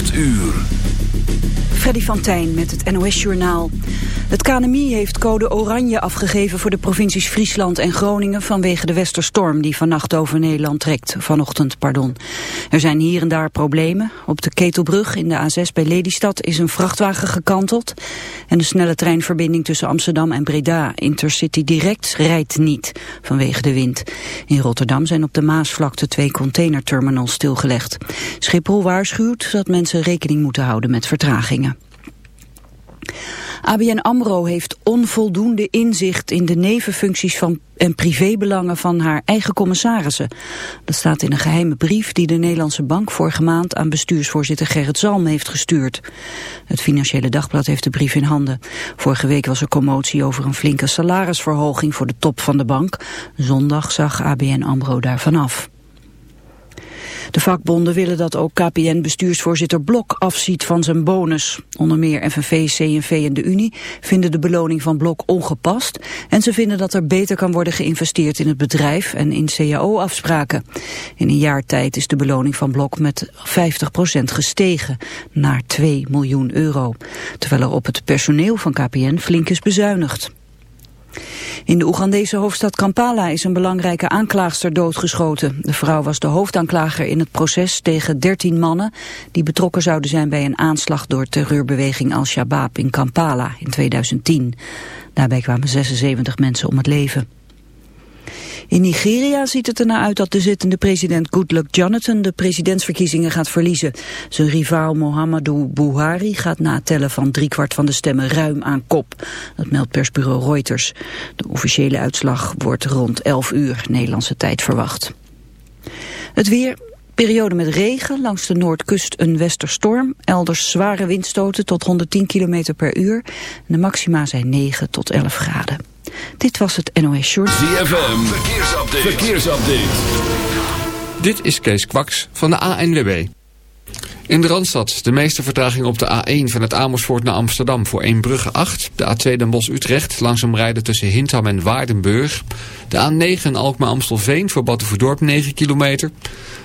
8 uur. Freddy van Tijn met het NOS-journaal. Het KNMI heeft code oranje afgegeven voor de provincies Friesland en Groningen vanwege de westerstorm die vannacht over Nederland trekt, vanochtend, pardon. Er zijn hier en daar problemen. Op de Ketelbrug in de A6 bij Lelystad is een vrachtwagen gekanteld en de snelle treinverbinding tussen Amsterdam en Breda, Intercity Direct, rijdt niet vanwege de wind. In Rotterdam zijn op de Maasvlakte twee containerterminals stilgelegd. Schiphol waarschuwt dat mensen rekening moeten houden met vertragingen. ABN AMRO heeft onvoldoende inzicht in de nevenfuncties van en privébelangen van haar eigen commissarissen. Dat staat in een geheime brief die de Nederlandse Bank vorige maand aan bestuursvoorzitter Gerrit Zalm heeft gestuurd. Het Financiële Dagblad heeft de brief in handen. Vorige week was er commotie over een flinke salarisverhoging voor de top van de bank. Zondag zag ABN AMRO daarvan af. De vakbonden willen dat ook KPN-bestuursvoorzitter Blok afziet van zijn bonus. Onder meer FNV, CNV en de Unie vinden de beloning van Blok ongepast. En ze vinden dat er beter kan worden geïnvesteerd in het bedrijf en in cao-afspraken. In een jaar tijd is de beloning van Blok met 50% gestegen naar 2 miljoen euro. Terwijl er op het personeel van KPN flink is bezuinigd. In de Oegandese hoofdstad Kampala is een belangrijke aanklaagster doodgeschoten. De vrouw was de hoofdaanklager in het proces tegen 13 mannen... die betrokken zouden zijn bij een aanslag door terreurbeweging Al-Shabaab in Kampala in 2010. Daarbij kwamen 76 mensen om het leven. In Nigeria ziet het ernaar uit dat de zittende president Goodluck Jonathan de presidentsverkiezingen gaat verliezen. Zijn rivaal Muhammadu Buhari gaat na tellen van driekwart van de stemmen ruim aan kop. Dat meldt persbureau Reuters. De officiële uitslag wordt rond 11 uur Nederlandse tijd verwacht. Het weer, Periode met regen, langs de noordkust een westerstorm. Elders zware windstoten tot 110 km per uur. De maxima zijn 9 tot 11 graden. Dit was het NOS Short. ZFM, verkeersupdate. verkeersupdate. Dit is Kees Kwaks van de ANWB. In de Randstad de meeste vertraging op de A1 van het Amersfoort naar Amsterdam voor 1 brugge 8. De A2 Den Bosch-Utrecht langzaam rijden tussen Hintham en Waardenburg. De A9 Alkmaar-Amstelveen voor Battenverdorp 9 kilometer.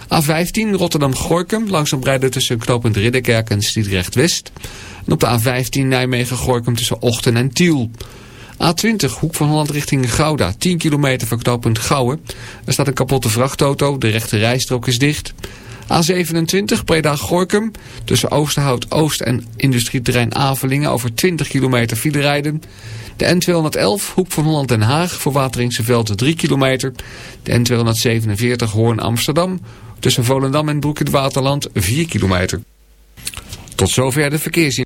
A15 Rotterdam-Gorkum langzaam rijden tussen knooppunt Ridderkerk en Stiedrecht-West. En op de A15 Nijmegen-Gorkum tussen Ochten en Tiel. A20, Hoek van Holland richting Gouda, 10 kilometer voor knooppunt Gouwen. Er staat een kapotte vrachtauto, de rechte rijstrook is dicht. A27, Breda-Gorkum, tussen Oosterhout Oost en industrieterrein Avelingen over 20 kilometer file rijden. De N211, Hoek van Holland-Den Haag, voor Wateringse Veld 3 kilometer. De N247, Hoorn-Amsterdam, tussen Volendam en Broek in het Waterland 4 kilometer. Tot zover de verkeersin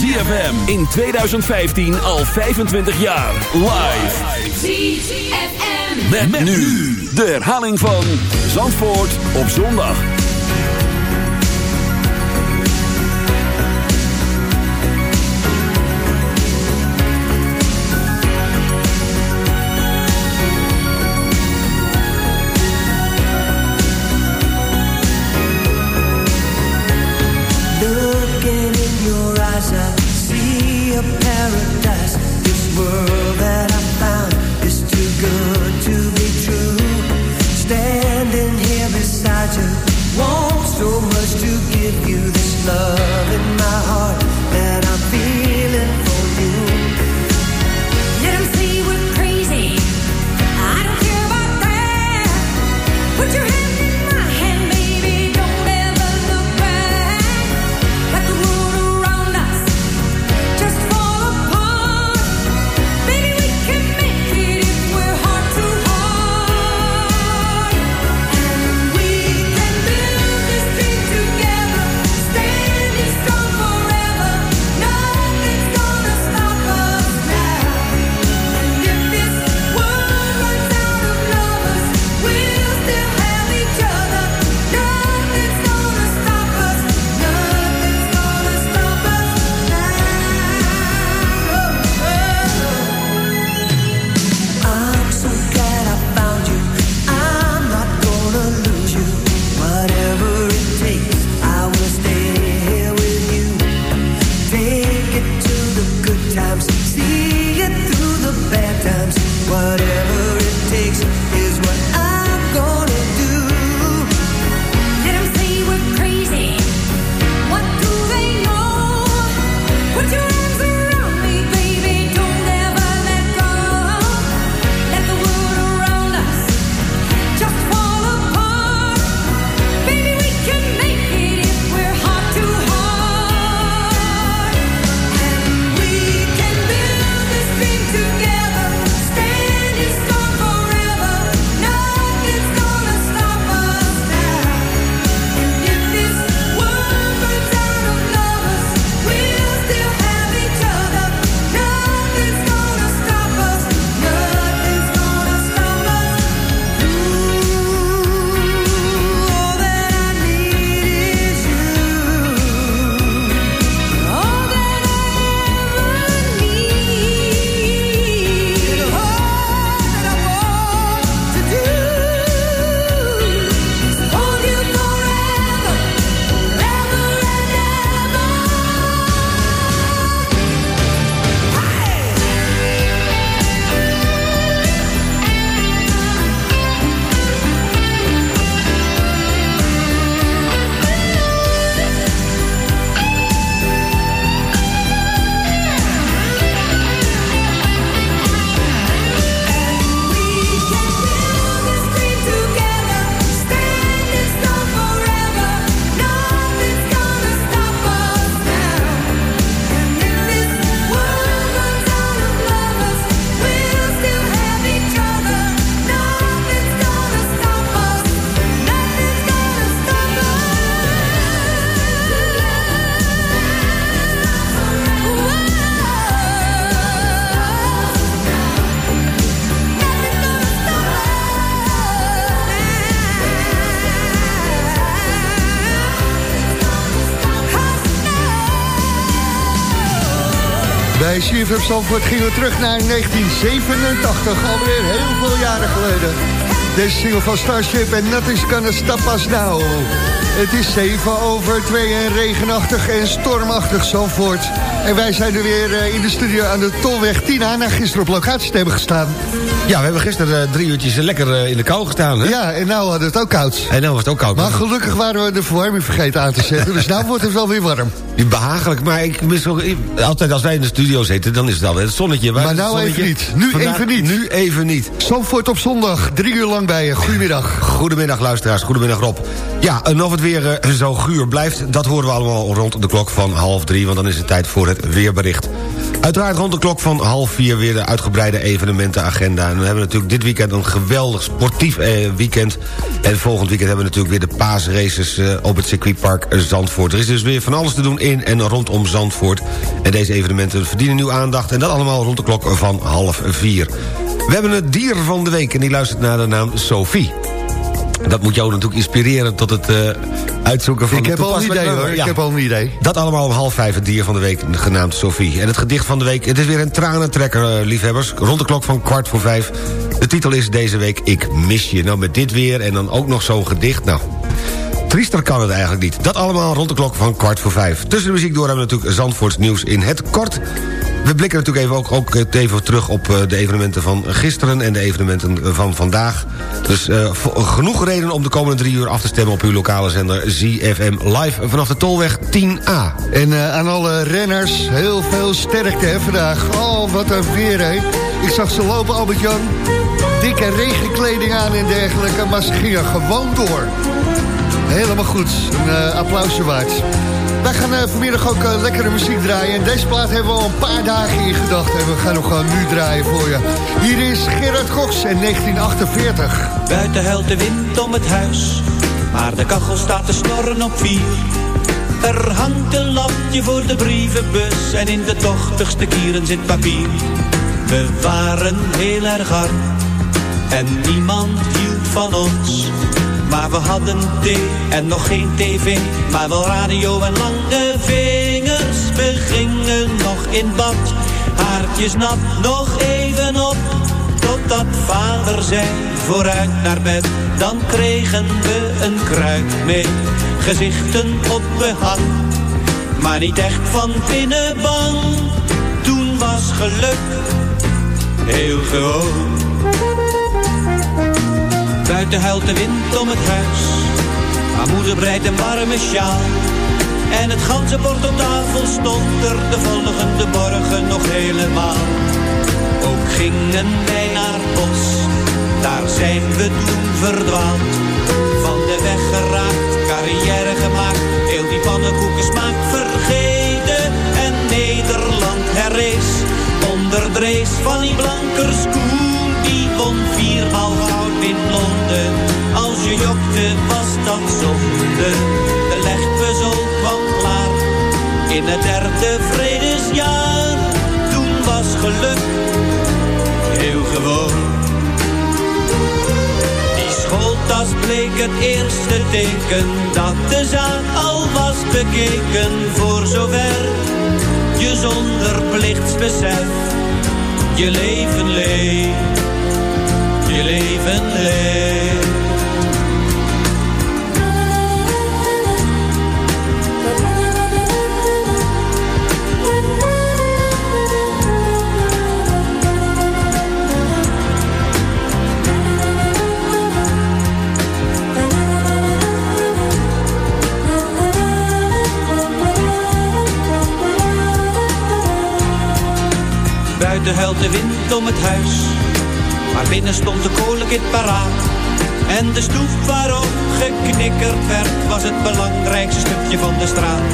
ZFM in 2015 al 25 jaar. Live. ZFM. Met, met nu de herhaling van Zandvoort op zondag. Much to give you this love CFM Zandvoort gingen we terug naar 1987, alweer heel veel jaren geleden. Deze single van Starship en Nothing's Gonna Stop Us Now. Het is 7 over 2 en regenachtig en stormachtig Zandvoort. En wij zijn er weer eh, in de studio aan de Tolweg Tina... na gisteren op locatie te hebben gestaan. Ja, we hebben gisteren uh, drie uurtjes lekker uh, in de kou gestaan. Hè? Ja, en nou hadden het ook koud. En nou was het ook koud. Maar gelukkig waren we de verwarming vergeten aan te zetten. dus nou wordt het wel weer warm. Behagelijk, maar ik mis ook, altijd als wij in de studio zitten... dan is het altijd het zonnetje. Maar nou zonnetje? even niet. Nu Vandaag, even niet. Nu even niet. Zandvoort op zondag, drie uur lang bij je. Goedemiddag. Goedemiddag luisteraars, goedemiddag Rob. Ja, en of het weer uh, zo guur blijft... dat horen we allemaal rond de klok van half drie... want dan is het tijd voor het weerbericht. Uiteraard rond de klok van half vier weer de uitgebreide evenementenagenda. En we hebben natuurlijk dit weekend een geweldig sportief eh, weekend. En volgend weekend hebben we natuurlijk weer de paasraces eh, op het circuitpark Zandvoort. Er is dus weer van alles te doen in en rondom Zandvoort. En deze evenementen verdienen nu aandacht. En dat allemaal rond de klok van half vier. We hebben het dier van de week en die luistert naar de naam Sophie. Dat moet jou natuurlijk inspireren tot het eh, uitzoeken van... Ik de heb al een idee hoor, ik Ja. heb al een idee. Dat allemaal om half vijf het dier van de week genaamd Sophie. En het gedicht van de week, het is weer een tranentrekker, eh, liefhebbers. Rond de klok van kwart voor vijf. De titel is deze week Ik mis je. Nou, met dit weer en dan ook nog zo'n gedicht. Nou, triester kan het eigenlijk niet. Dat allemaal rond de klok van kwart voor vijf. Tussen de muziek door hebben we natuurlijk Zandvoorts nieuws in het kort. We blikken natuurlijk even ook, ook even terug op eh, de evenementen van gisteren... en de evenementen van vandaag. Dus eh, genoeg reden om de komende drie uur af te stemmen... op uw lokale zender ZFM Live vanaf de Tolweg 10A. En eh, aan alle renners, heel veel sterkte vandaag. Oh, wat een weer, hè. Ik zag ze lopen, Albert-Jan. Dikke regenkleding aan en dergelijke, maar ze gingen gewoon door. Helemaal goed, een eh, applausje waard. Wij gaan eh, vanmiddag ook eh, lekkere muziek draaien. En deze plaat hebben we al een paar dagen in gedachten. En we gaan hem gewoon nu draaien voor je. Hier is Gerard Cox in 1948. Buiten huilt de wind om het huis, maar de kachel staat te snorren op vier. Er hangt een lampje voor de brievenbus en in de tochtigste kieren zit papier. We waren heel erg arm en niemand hield van ons. Maar we hadden thee en nog geen tv, maar wel radio en lange vingers. We gingen nog in bad, haartjes nat, nog even op. Totdat vader zei, vooruit naar bed, dan kregen we een kruik mee. Gezichten op behang, maar niet echt van binnen bang. Toen was geluk heel gewoon. Buiten huilt de wind om het huis, maar moeder breidt een warme sjaal. En het ganse bord op tafel stond er de volgende morgen nog helemaal. Ook gingen wij naar bos, daar zijn we toen verdwaald. Van de weg geraakt, carrière gemaakt, heel die pannenkoeken smaak vergeten. En Nederland herrees, onder de race van die blankers koen. Die won viermaal goud in Londen, als je jokte was dat zonde. De legpuzzel kwam klaar, in het derde vredesjaar. Toen was geluk heel gewoon. Die schooltas bleek het eerste teken dat de zaak al was bekeken. Voor zover je zonder plichtsbesef je leven leeft, Buiten huilt de wind om het huis, maar binnen stond de kolenkit paraat. En de stoep waarop geknikkerd werd, was het belangrijkste stukje van de straat.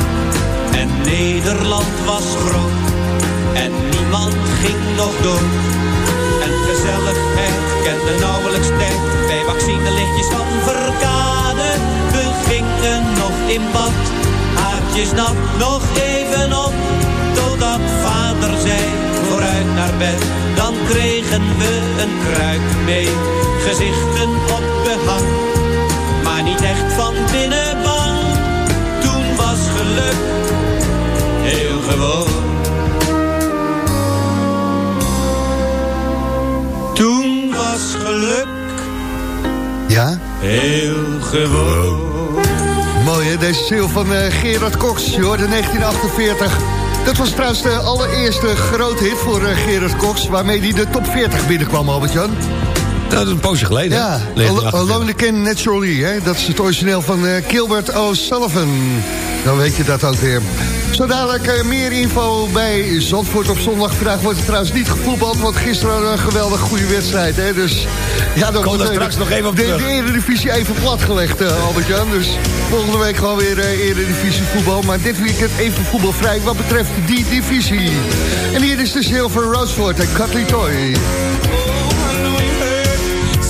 En Nederland was groot, en niemand ging nog dood. En gezelligheid kende nauwelijks tijd, bij vaccinelichtjes van Verkade. We gingen nog in bad, haartjes nat, nog even op. Totdat vader zei, naar bed, dan kregen we een kruik mee. Gezichten op behang, maar niet echt van binnen bang. Toen was geluk heel gewoon. Toen was geluk Ja? heel gewoon. Mooi hè, deze ziel van eh, Gerard Cox, je hoorde 1948. Dat was trouwens de allereerste grote hit voor eh, Gerard Cox... waarmee hij de top 40 binnenkwam, Albert-Jan. Nou, dat is een poosje geleden. Ja, hè? Al- 1948. Alone Again Naturally, hè? dat is het origineel van eh, Gilbert O'Sullivan. Dan weet je dat ook weer. Zo dadelijk eh, meer info bij Zandvoort op zondag. Vandaag wordt het trouwens niet gevoetbald, want gisteren hadden we een geweldig goede wedstrijd. Hè? Dus ja, dan Kom wordt daar eh, straks nog even op de, terug. de Eredivisie even platgelegd, eh, Albert-Jan. Dus volgende week gewoon weer eh, Eredivisie voetbal. Maar dit weekend even voetbalvrij wat betreft die divisie. En hier is de Silver Roseford en Cutley Toy.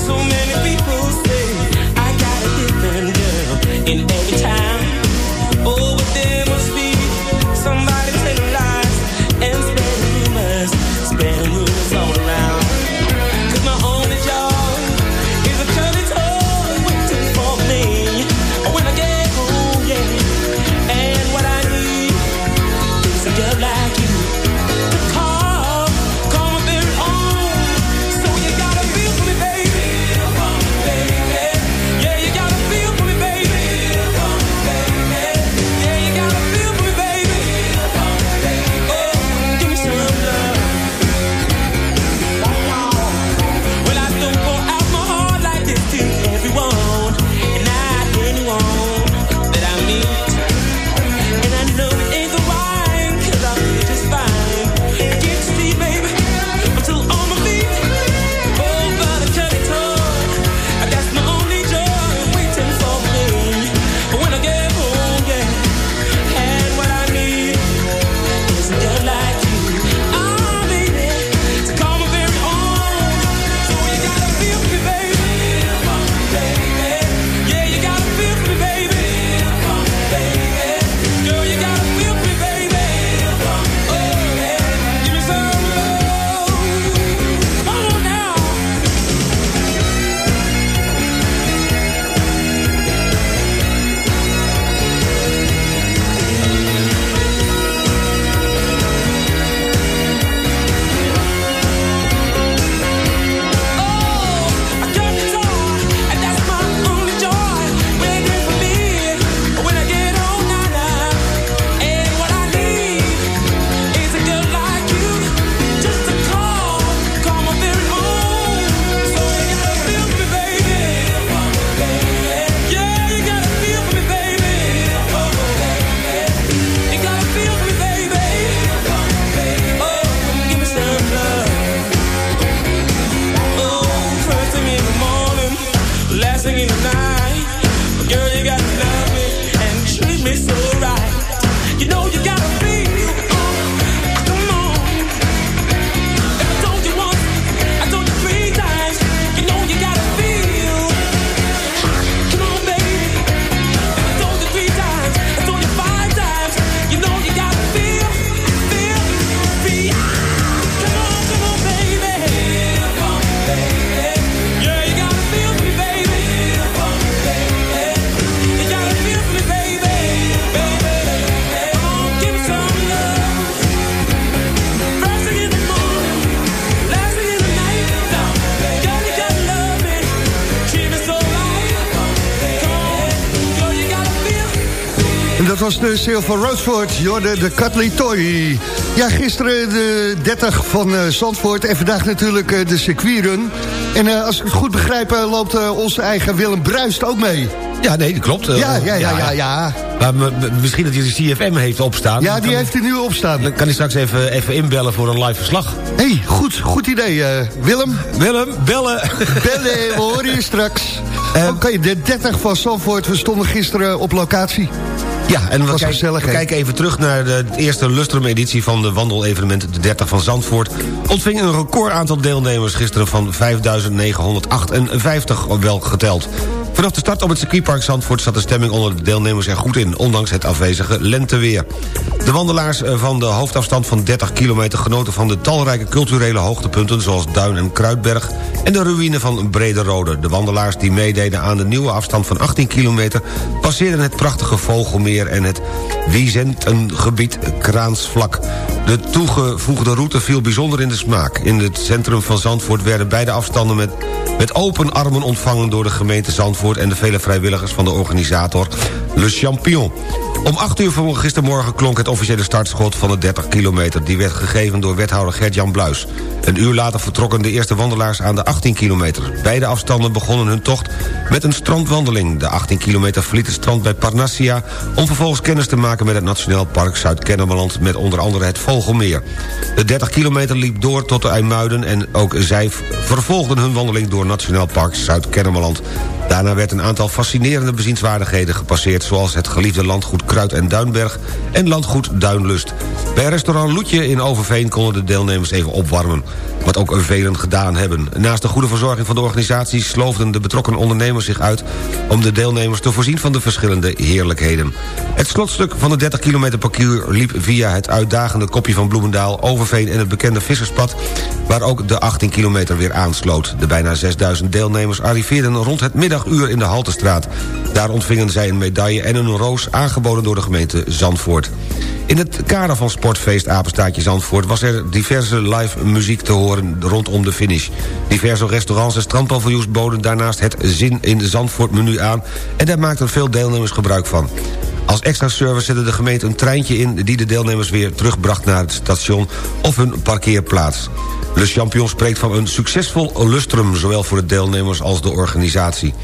So many people somebody de Silver Roseford, Jorde de Cutley Toy. Ja, gisteren de 30 van eh, Zandvoort en vandaag natuurlijk eh, de circuitrun. En eh, als ik het goed begrijp loopt onze eigen Willem Bruist ook mee. Ja, nee, dat klopt. Ja, ja, ja, ja, ja. Maar misschien dat hij de CFM heeft opstaan. Ja, die heeft er nu opstaan. Dan kan hij straks even, even inbellen voor een live verslag. Hé, hey, goed, goed idee. Willem, Willem, bellen. bellen, we horen je straks. Oké, de 30 van Zandvoort, we stonden gisteren op locatie. Ja, en we, Was kijken- gezellig, we kijken even terug naar de eerste Lustrum-editie van de wandelevenement de 30 van Zandvoort. Ontving een record aantal deelnemers gisteren van 5.958 wel geteld. Vanaf de start op het circuitpark Zandvoort zat de stemming onder de deelnemers er goed in, ondanks het afwezige lenteweer. De wandelaars eh, van de hoofdafstand van 30 kilometer genoten van de talrijke culturele hoogtepunten zoals Duin en Kruidberg en de ruïne van Brederode. De wandelaars die meededen aan de nieuwe afstand van 18 kilometer passeerden het prachtige Vogelmeer en het Wiesentengebied Kraansvlak. De toegevoegde route viel bijzonder in de smaak. In het centrum van Zandvoort werden beide afstanden met, met open armen ontvangen door de gemeente Zandvoort en de vele vrijwilligers van de organisator Le Champion. Om 8 uur van gistermorgen klonk het officiële startschot van de 30 kilometer. Die werd gegeven door wethouder Gert-Jan Bluis. Een uur later vertrokken de eerste wandelaars aan de 18 kilometer. Beide afstanden begonnen hun tocht met een strandwandeling. De 18 kilometer verliet het strand bij Parnassia... om vervolgens kennis te maken met het Nationaal Park Zuid-Kennemerland... met onder andere het Vogelmeer. De 30 kilometer liep door tot de IJmuiden... en ook zij vervolgden hun wandeling door Nationaal Park Zuid-Kennemerland. Daarna werd een aantal fascinerende bezienswaardigheden gepasseerd... zoals het geliefde landgoed Kruid en Duinberg en landgoed Duinlust. Bij restaurant Loetje in Overveen konden de deelnemers even opwarmen. Wat ook velen gedaan hebben. Naast de goede verzorging van de organisatie... sloofden de betrokken ondernemers zich uit... om de deelnemers te voorzien van de verschillende heerlijkheden. Het slotstuk van de 30 kilometer parcours liep via het uitdagende kopje van Bloemendaal... Overveen en het bekende Visserspad... waar ook de 18 kilometer weer aansloot. De bijna 6000 deelnemers arriveerden rond het middaguur in de Haltestraat. Daar ontvingen zij een medaille en een roos aangeboden door de gemeente Zandvoort. In het kader van sportfeest Apenstaatje Zandvoort... was er diverse live muziek te horen rondom de finish. Diverse restaurants en strandpaviljoens boden daarnaast het Zin in Zandvoort menu aan... en daar maakten veel deelnemers gebruik van. Als extra service zette de gemeente een treintje in... die de deelnemers weer terugbracht naar het station of hun parkeerplaats. Le Champion spreekt van een succesvol lustrum... zowel voor de deelnemers als de organisatie.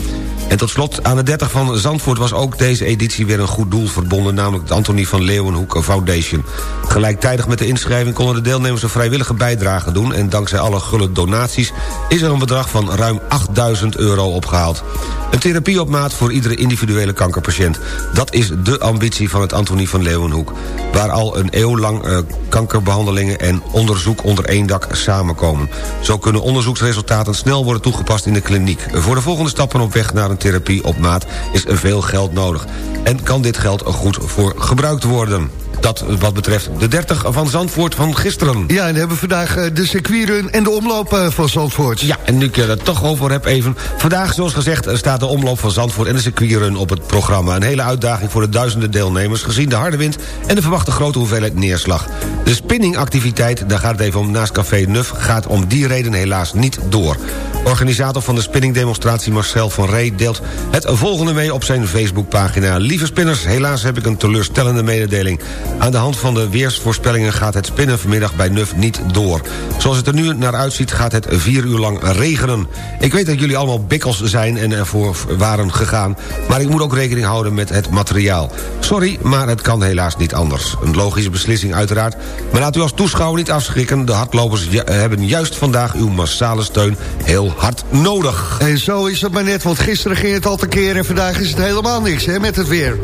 En tot slot, aan de 30 van Zandvoort was ook deze editie weer een goed doel verbonden... namelijk de Antonie van Leeuwenhoek Foundation. Gelijktijdig met de inschrijving konden de deelnemers een vrijwillige bijdrage doen... en dankzij alle gulle donaties is er een bedrag van ruim 8000 euro opgehaald. Een therapie op maat voor iedere individuele kankerpatiënt. Dat is de ambitie van het Antonie van Leeuwenhoek... waar al een eeuw lang eh, kankerbehandelingen en onderzoek onder één dak samenkomen. Zo kunnen onderzoeksresultaten snel worden toegepast in de kliniek. Voor de volgende stappen op weg naar een therapie op maat is veel geld nodig. En kan dit geld goed voor gebruikt worden? Dat wat betreft de 30 van Zandvoort van gisteren. Ja, en dan hebben we vandaag eh, de circuitrun en de omloop eh, van Zandvoort. Ja, en nu ik er het toch over heb even... Vandaag, zoals gezegd, staat de omloop van Zandvoort en de circuitrun op het programma. Een hele uitdaging voor de duizenden deelnemers... gezien de harde wind en de verwachte grote hoeveelheid neerslag. De spinningactiviteit, daar gaat het even om naast Café Nuf... gaat om die reden helaas niet door. Organisator van de spinningdemonstratie Marcel van Ree... deelt het volgende mee op zijn Facebookpagina. Lieve spinners, helaas heb ik een teleurstellende mededeling. Aan de hand van de weersvoorspellingen gaat het spinnen vanmiddag bij Nuf niet door. Zoals het er nu naar uitziet gaat het vier uur lang regenen. Ik weet dat jullie allemaal bikkels zijn en ervoor waren gegaan... maar ik moet ook rekening houden met het materiaal. Sorry, maar het kan helaas niet anders. Een logische beslissing uiteraard, maar laat u als toeschouwer niet afschrikken. De hardlopers ju- hebben juist vandaag uw massale steun heel hard nodig. En zo is het maar net, want gisteren ging het al te keer... en vandaag is het helemaal niks hè, met het weer.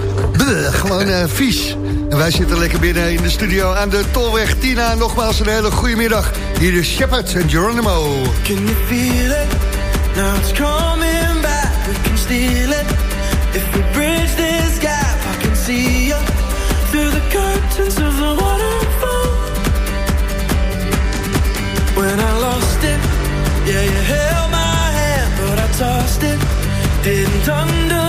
Gewoon eh, vies. En wij zitten lekker binnen in de studio aan de Tolweg Tina. Nogmaals een hele goede middag. Hier is Shepard en Geronimo. Can you feel it? Now it's coming back. We can steal it. If we bridge this gap, I can see you through the curtains of the waterfall. When I lost it, yeah, you held my hand, but I tossed it. Didn't understand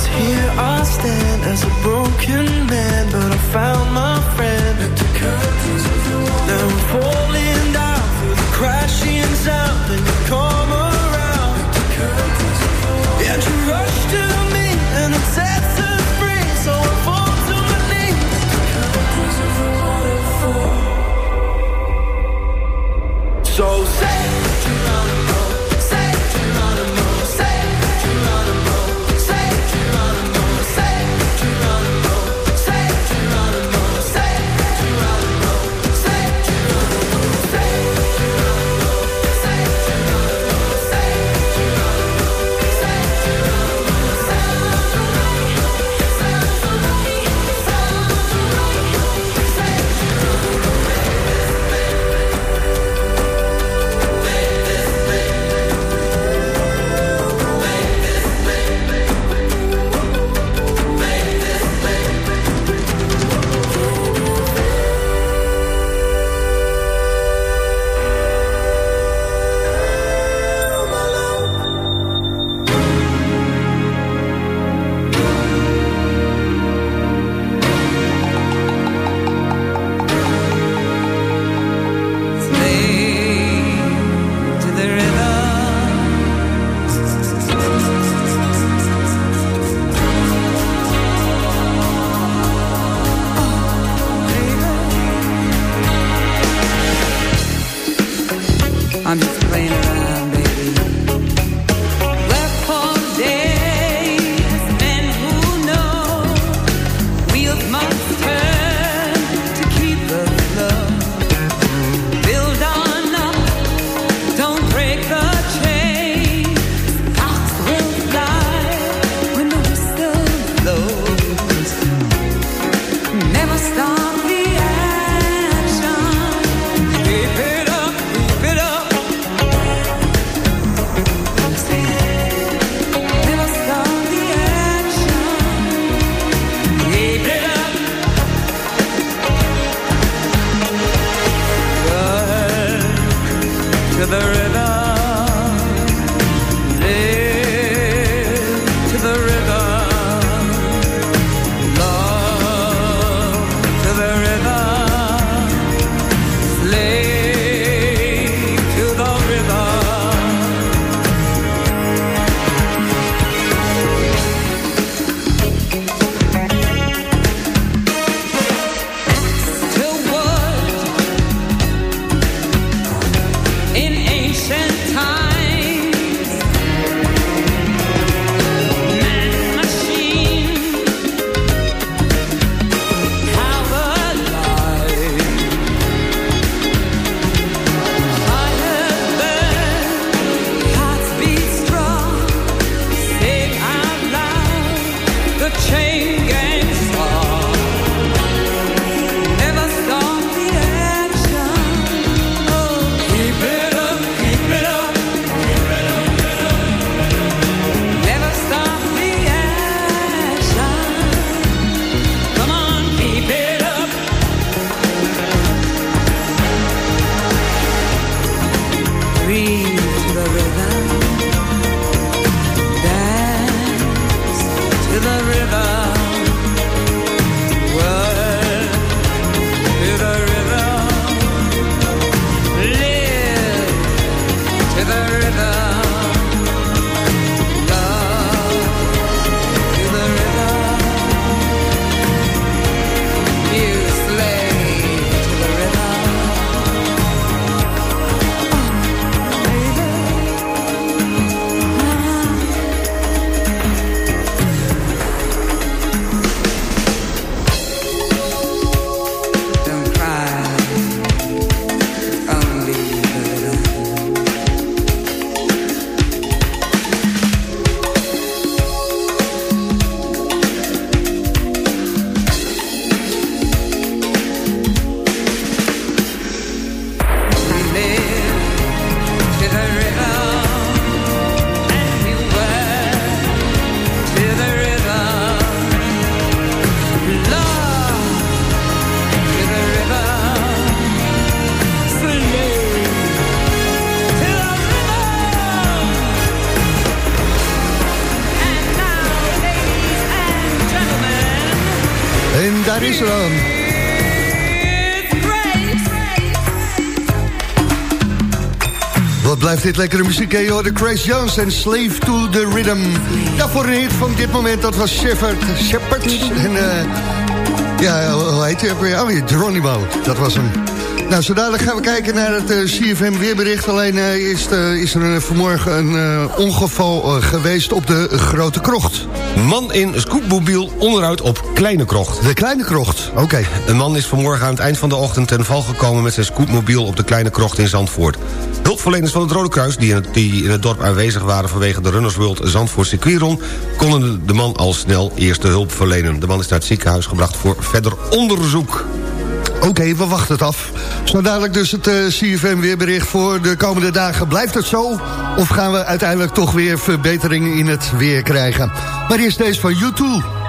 So it's here I stand as a broken man, but I found my friend. Now I'm falling down through the crashing sound, and you come around. And you rush to me, and it sets us free. So I fall to my knees. So say Geronimo, the river dit lekkere muziek, hè? joh? De Grace Jones en Slave to the Rhythm. Daarvoor een hit van dit moment, dat was Shepard. Shepard. En eh, ja, hoe heet hij? Oh, ja, Geronimo. Dat was hem. Nou, zo dadelijk gaan we kijken naar het eh, CFM weerbericht. Alleen eh, is, eh, is er vanmorgen een ongeval geweest op de Grote Krocht. Man in scootmobiel onderuit op Kleine Krocht. De Kleine Krocht, oké. Een man is vanmorgen aan het eind van de ochtend ten val gekomen... met zijn scootmobiel op de Kleine Krocht in Zandvoort. Hulpverleners van het Rode Kruis, die in het, die in het dorp aanwezig waren... vanwege de Runners World Zandvoort circuitrun... konden de man al snel eerste hulp verlenen. De man is naar het ziekenhuis gebracht voor verder onderzoek. Oké, we wachten het af. Zo dadelijk dus het eh, CFM weerbericht voor de komende dagen. Blijft het zo? Of gaan we uiteindelijk toch weer verbeteringen in het weer krijgen? Maar eerst deze van YouTube.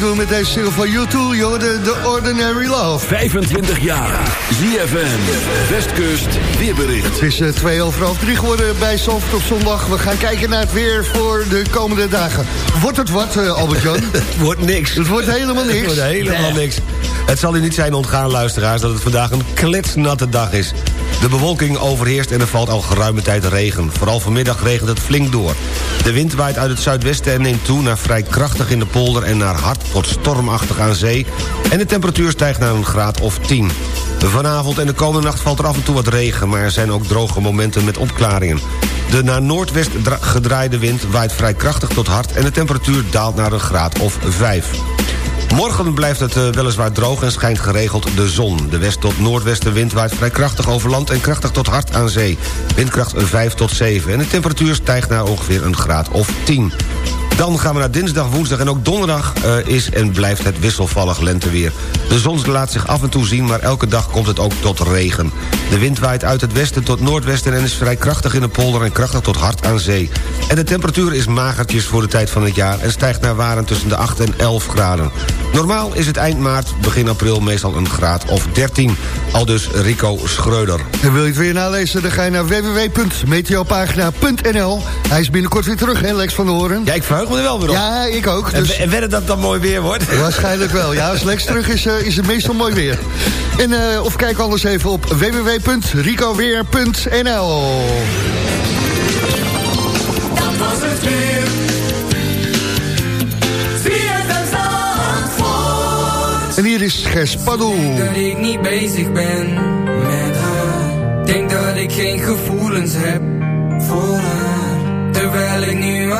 Meedoen met deze single van YouTube, joh. De, de Ordinary Love. 25 jaar. ZFM. Westkust. Weerbericht. Het is twee over half drie geworden bij Zandvoort op zondag. We gaan kijken naar het weer voor de komende dagen. Wordt het wat, eh, Albert-Jan? Het wordt niks. Het wordt helemaal niks. Het wordt helemaal Nee. niks. Het zal u niet zijn ontgaan, luisteraars, dat het vandaag een kletsnatte dag is. De bewolking overheerst en er valt al geruime tijd regen. Vooral vanmiddag regent het flink door. De wind waait uit het zuidwesten en neemt toe naar vrij krachtig in de polder... en naar hard tot stormachtig aan zee. En de temperatuur stijgt naar een graad of 10. Vanavond en de komende nacht valt er af en toe wat regen... maar er zijn ook droge momenten met opklaringen. De naar noordwest dra- gedraaide wind waait vrij krachtig tot hard... en de temperatuur daalt naar een graad of 5. Morgen blijft het eh, weliswaar droog en schijnt geregeld de zon. De west- tot noordwestenwind waait vrij krachtig over land... en krachtig tot hard aan zee. Windkracht 5 tot 7. En de temperatuur stijgt naar ongeveer een graad of 10. Dan gaan we naar dinsdag, woensdag en ook donderdag eh, is en blijft het wisselvallig lenteweer. De zon laat zich af en toe zien, maar elke dag komt het ook tot regen. De wind waait uit het westen tot noordwesten en is vrij krachtig in de polder en krachtig tot hard aan zee. En de temperatuur is magertjes voor de tijd van het jaar en stijgt naar waren tussen de 8 en 11 graden. Normaal is het eind maart, begin april meestal een graad of 13. Al dus Rico Schreuder. En wil je het weer nalezen, dan ga je naar www.meteopagina.nl. Hij is binnenkort weer terug, hè, Lex van de Hoorn? Ja, ik verheug me er wel weer op. Ja, ik ook. Dus... En, en wedden dat het dan mooi weer wordt? Waarschijnlijk wel. Ja, als Lex terug is, eh, is het meestal mooi weer. En, eh, of kijk anders even op www.ricoweer.nl. Dat was het weer. En hier is Gers Paddoel. dat ik niet bezig ben met haar. Denk dat ik geen gevoelens heb voor haar.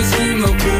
Ik lijk misschien wel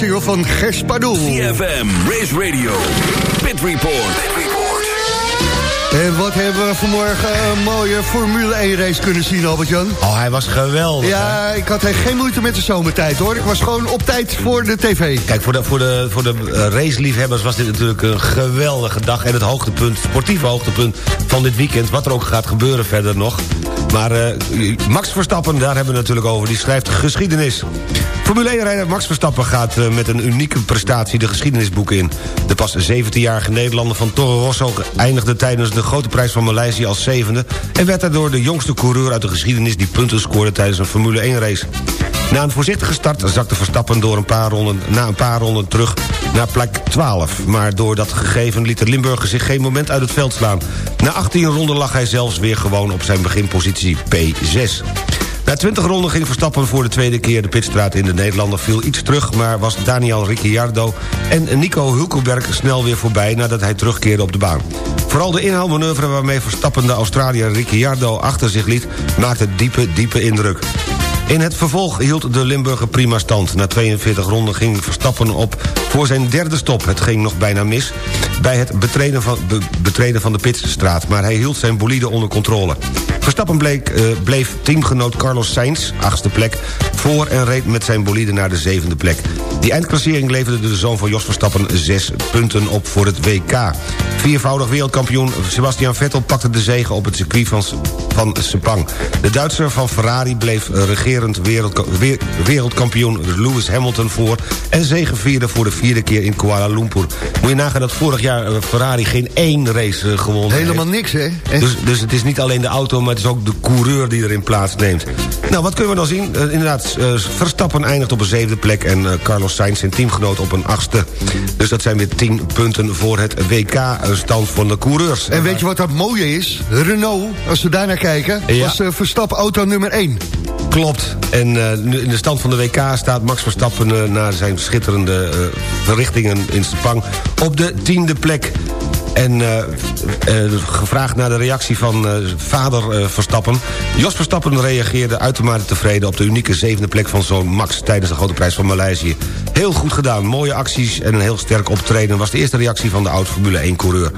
single van Gers Pardoel. CFM, Race Radio, Pit Report. En wat hebben we vanmorgen een mooie Formule 1 race kunnen zien, Albert-Jan? Oh, hij was geweldig. Ja, ik had geen moeite met de zomertijd, hoor. Ik was gewoon op tijd voor de tv. Kijk, voor de, voor de, voor de eh, raceliefhebbers was dit natuurlijk een geweldige dag. En het hoogtepunt, sportieve hoogtepunt van dit weekend. Wat er ook gaat gebeuren verder nog. Maar eh, Max Verstappen, daar hebben we het natuurlijk over. Die schrijft geschiedenis. Formule 1-rijder Max Verstappen gaat eh, met een unieke prestatie de geschiedenisboeken in. De pas 17-jarige Nederlander van Toro Rosso eindigde tijdens de grote prijs van Maleisië als zevende... en werd daardoor de jongste coureur uit de geschiedenis die punten scoorde tijdens een Formule 1-race. Na een voorzichtige start zakte Verstappen door een paar ronden, na een paar ronden terug naar plek 12. Maar door dat gegeven liet de Limburger zich geen moment uit het veld slaan. Na 18 ronden lag hij zelfs weer gewoon op zijn beginpositie P6. Na 20 ronden ging Verstappen voor de tweede keer de pitstraat in. De Nederlander viel iets terug, maar was Daniel Ricciardo en Nico Hulkenberg snel weer voorbij nadat hij terugkeerde op de baan. Vooral de inhaalmanoeuvre waarmee Verstappen de Australiër Ricciardo achter zich liet... maakte diepe, diepe indruk. In het vervolg hield de Limburger prima stand. Na 42 ronden ging Verstappen op voor zijn derde stop. Het ging nog bijna mis bij het betreden van, be- betreden van de pitstraat... maar hij hield zijn bolide onder controle. Verstappen bleek, eh, bleef teamgenoot Carlos Sainz, achtste plek... voor en reed met zijn bolide naar de zevende plek. Die eindklassering leverde de zoon van Jos Verstappen zes punten op voor het WK. Viervoudig wereldkampioen Sebastian Vettel pakte de zege op het circuit van, Sepang. De Duitser van Ferrari bleef regerend wereldka- weer- wereldkampioen Lewis Hamilton voor... en zegevierde voor de vierde keer in Kuala Lumpur. Moet je nagaan dat vorig jaar eh, Ferrari geen één race eh, gewonnen Helemaal heeft. niks, hè? Dus, dus het is niet alleen de auto, maar het is ook de coureur die erin plaatsneemt. Nou, wat kunnen we dan zien? Eh, inderdaad, Verstappen eindigt op een zevende plek... en Carlos Sainz, zijn teamgenoot, op een achtste. Dus dat zijn weer tien punten voor het WK-stand van de coureurs. En weet je wat dat mooie is? Renault, als we daar naar kijken, Ja. was Verstappen auto nummer 1. Klopt. En eh, in de stand van de WK staat Max Verstappen... eh, na zijn schitterende eh, verrichtingen in Sepang op de tiende plek. En eh, eh, gevraagd naar de reactie van eh, vader Verstappen. Jos Verstappen reageerde uitermate tevreden... op de unieke zevende plek van zoon Max... tijdens de grote prijs van Maleisië. Heel goed gedaan, mooie acties en een heel sterk optreden... was de eerste reactie van de oud-Formule 1-coureur.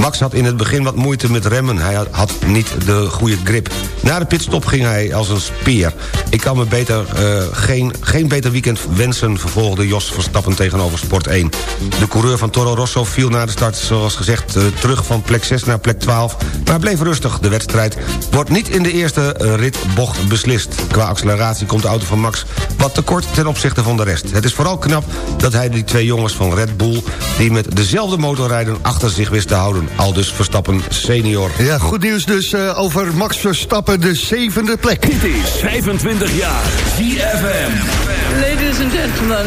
Max had in het begin wat moeite met remmen. Hij had, niet de goede grip. Na de pitstop ging hij als een speer. Ik kan me beter, geen, geen beter weekend wensen... vervolgde Jos Verstappen tegenover Sport 1. De coureur van Toro Rosso viel na de start, zoals gezegd... eh, terug van plek 6 naar plek 12, maar bleef rustig. De wedstrijd wordt niet in de eerste eh, ritbocht beslist. Qua acceleratie komt de auto van Max wat tekort ten opzichte van de rest. Het is vooral knap dat hij die twee jongens van Red Bull... die met dezelfde motor rijden, achter zich wist te houden. Aldus Verstappen senior. Ja, goed nieuws dus eh, over Max Verstappen, de zevende plek. Dit is 25 jaar ZFM. Ladies and gentlemen,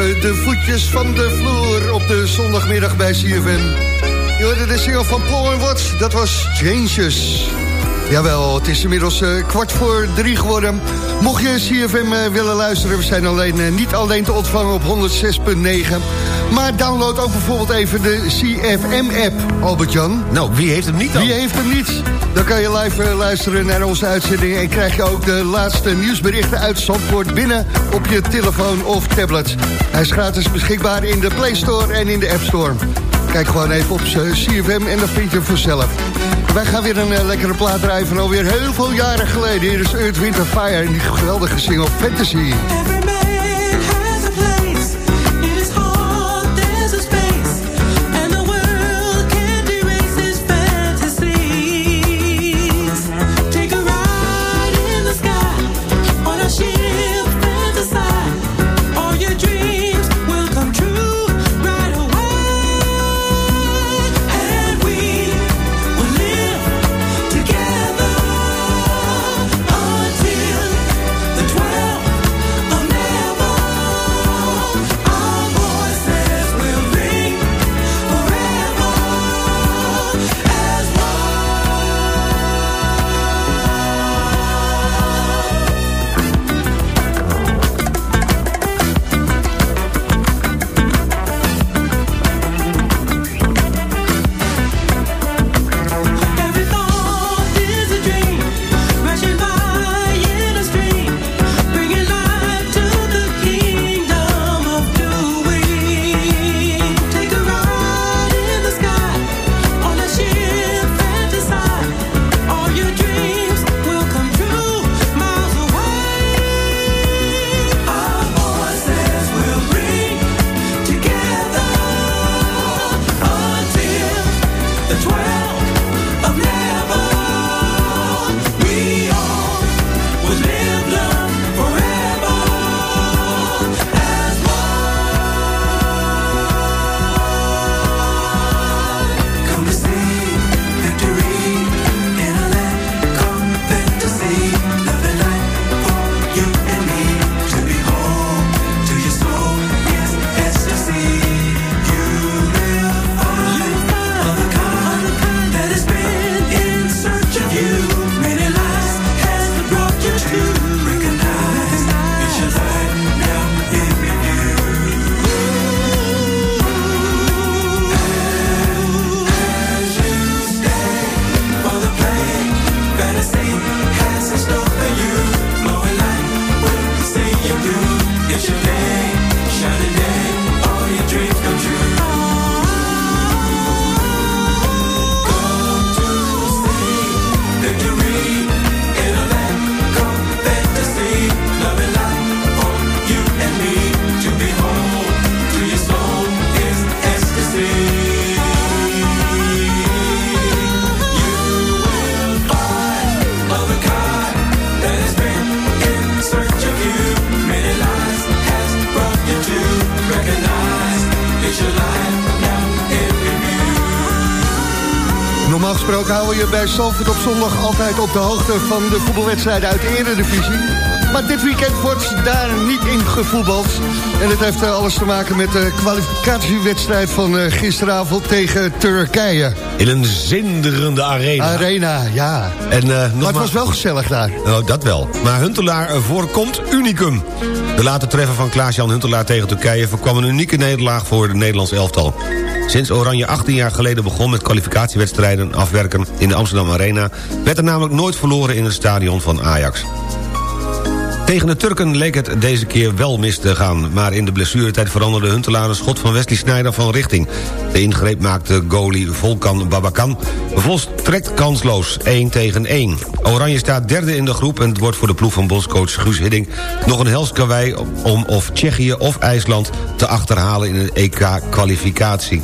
De voetjes van de vloer op de zondagmiddag bij CFM. Je hoorde de single van Paul Watts, dat was Changes. Jawel, het is inmiddels eh, kwart voor drie geworden. Mocht je CFM eh, willen luisteren, we zijn alleen, eh, niet alleen te ontvangen op 106.9... maar download ook bijvoorbeeld even de CFM-app, Albert-Jan. Nou, wie heeft hem niet dan? Wie heeft hem niet? Dan kan je live eh, luisteren naar onze uitzending... en krijg je ook de laatste nieuwsberichten uit Zandvoort binnen op je telefoon of tablet. Hij is gratis beschikbaar in de Play Store en in de App Store. Kijk gewoon even op z'n CFM en dan vind je hem vanzelf. Wij gaan weer een eh, lekkere plaat draaien van alweer heel veel jaren geleden. Hier is Earth, Winter, Fire en die geweldige single Fantasy. Bij Zalvoort op zondag altijd op de hoogte van de voetbalwedstrijden uit de Eredivisie. Maar dit weekend wordt daar niet in gevoetbald. En het heeft eh, alles te maken met de kwalificatiewedstrijd van eh, gisteravond tegen Turkije. In een zinderende arena. Arena, ja. En, eh, Maar het was wel gezellig daar. Nou, dat wel. Maar Huntelaar voorkomt unicum. De late treffer van Klaas-Jan Huntelaar tegen Turkije... voorkwam een unieke nederlaag voor het Nederlands elftal. Sinds Oranje 18 jaar geleden begon met kwalificatiewedstrijden afwerken... in de Amsterdam Arena... werd er namelijk nooit verloren in het stadion van Ajax. Tegen de Turken leek het deze keer wel mis te gaan... maar in de blessuretijd veranderde Huntelaar een schot van Wesley Sneijder van richting. De ingreep maakte goalie Volkan Babakan volstrekt kansloos, 1 tegen 1. Oranje staat derde in de groep en het wordt voor de ploeg van bondscoach Guus Hiddink... nog een hels om of Tsjechië of IJsland te achterhalen in de EK-kwalificatie.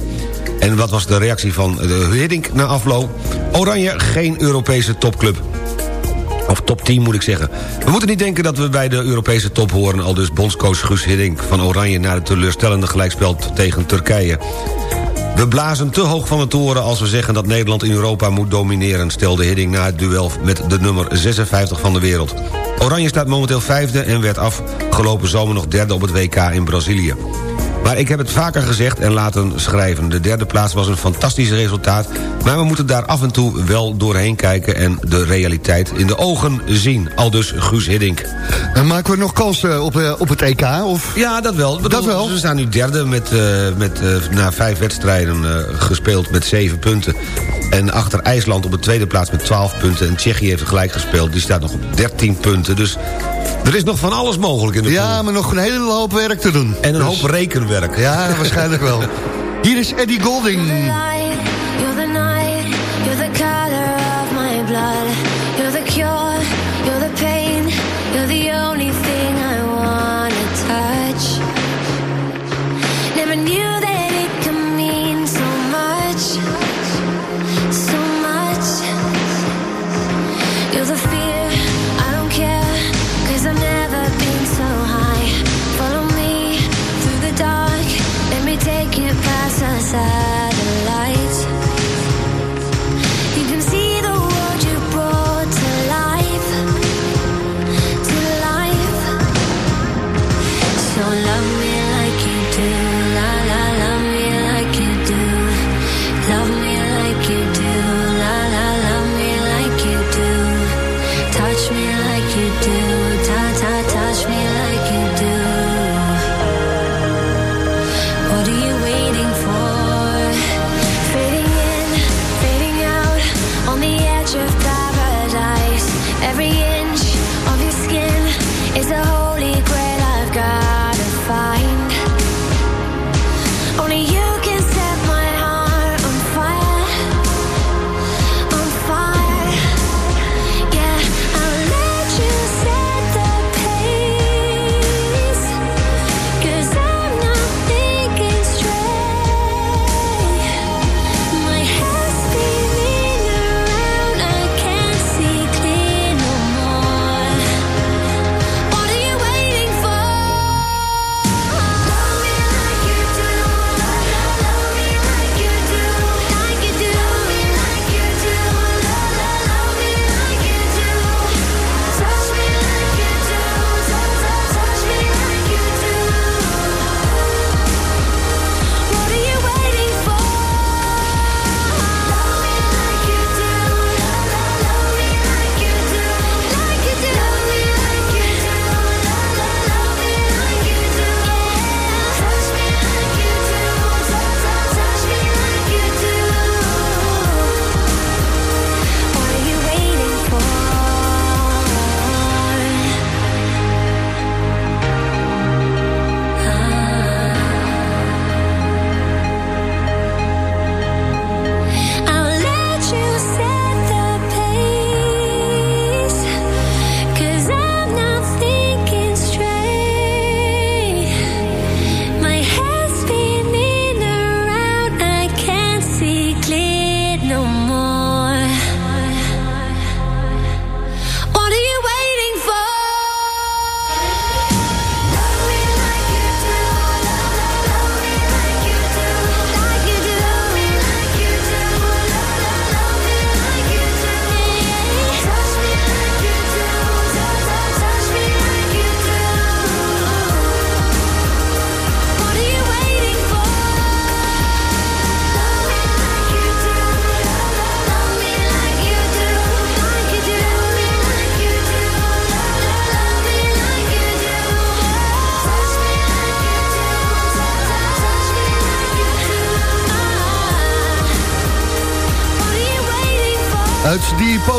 En wat was de reactie van de Hiddink na afloop? Oranje geen Europese topclub. Of top 10 moet ik zeggen. We moeten niet denken dat we bij de Europese top horen... al dus bondscoach Guus Hiddink van Oranje... na het teleurstellende gelijkspel tegen Turkije. We blazen te hoog van de toren als we zeggen dat Nederland in Europa moet domineren... stelde Hiddink na het duel met de nummer 56 van de wereld. Oranje staat momenteel vijfde en werd afgelopen zomer nog derde op het WK in Brazilië. Maar ik heb het vaker gezegd en laten schrijven. De derde plaats was een fantastisch resultaat... maar we moeten daar af en toe wel doorheen kijken... en de realiteit in de ogen zien. Al dus Guus Hiddink. En maken we nog kansen op, eh, op het EK? Of? Ja, dat wel. Dat wel. Ze staan nu derde met, eh, met eh, na vijf wedstrijden eh, gespeeld met zeven punten. En achter IJsland op de tweede plaats met 12 punten. En Tsjechië heeft gelijk gespeeld, die staat nog op 13 punten. Dus er is nog van alles mogelijk in de Ja, maar nog een hele hoop werk te doen. En een Dus- hoop rekenwerk. Ja, waarschijnlijk wel. Hier is Eddie Golding.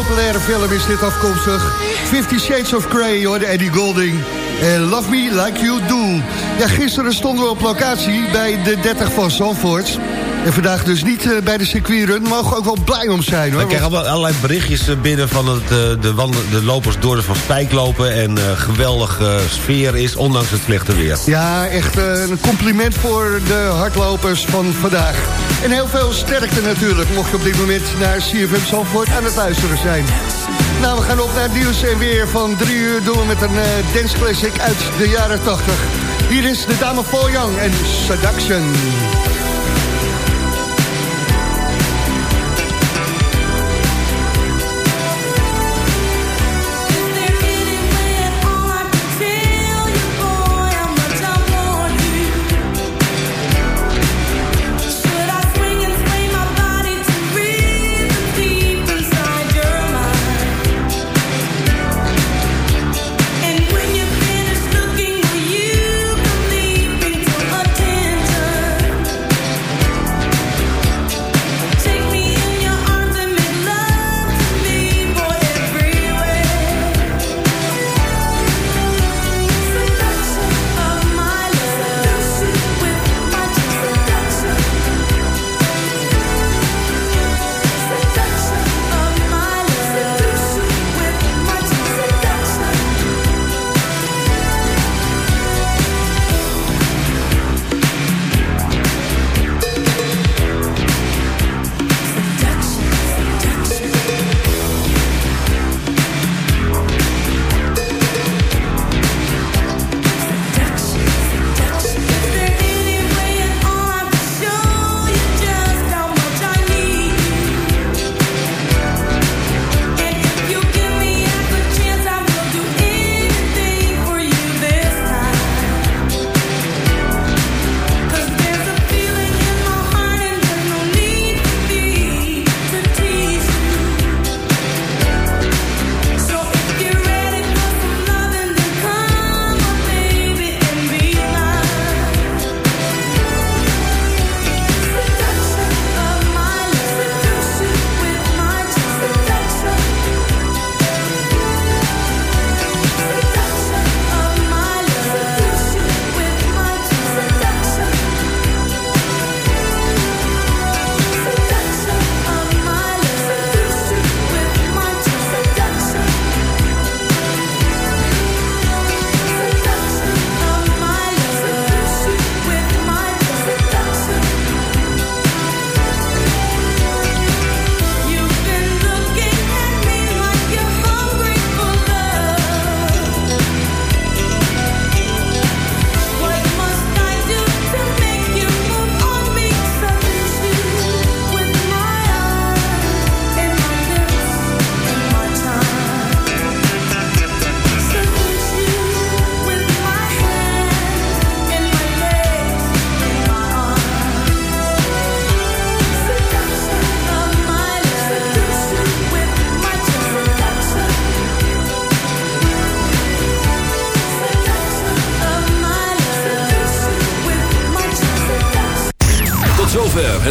Populaire film is dit afkomstig. Fifty Shades of Grey, hoor, Eddie Golding. En Love Me Like You Do. Ja, gisteren stonden we op locatie bij de 30 van Zandvoort. En vandaag dus niet eh, bij de circuitrun. Mogen we ook wel blij om zijn, hoor. We krijgen allerlei berichtjes eh, binnen van het, eh, de, wandel- de lopers door de Van Spijk lopen... en geweldige sfeer is, ondanks het slechte weer. Ja, echt een compliment voor de hardlopers van vandaag. En heel veel sterkte natuurlijk, mocht je op dit moment naar CFM Zandvoort aan het luisteren zijn. Nou, we gaan op naar het nieuws en weer van drie uur doen we met een dance classic uit de jaren 80. Hier is de dame Paul Young en Seduction.